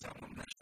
someone that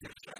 что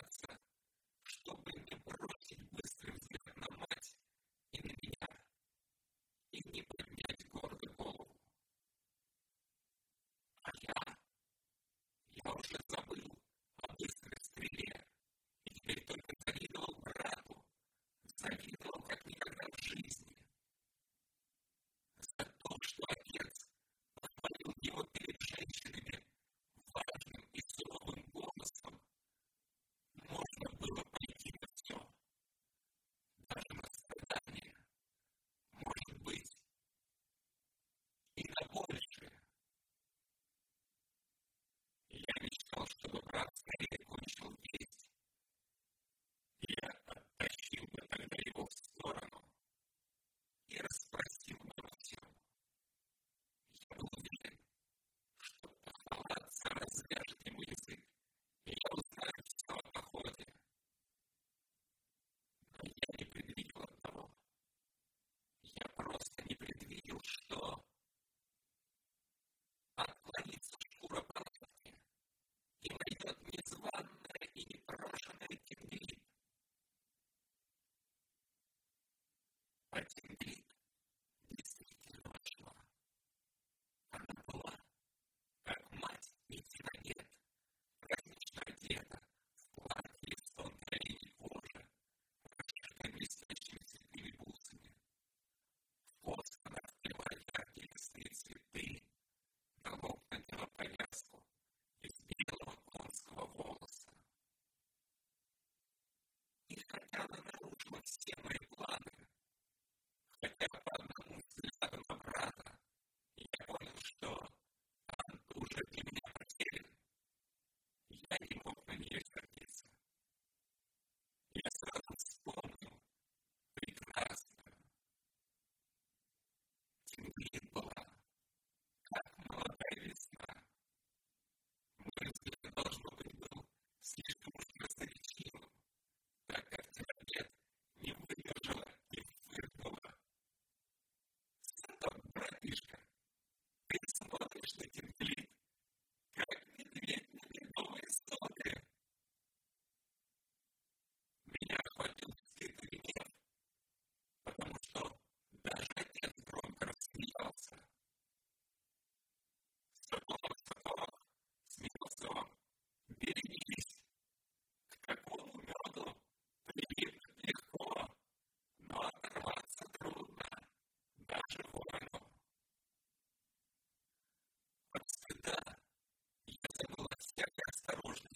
que gastar hoje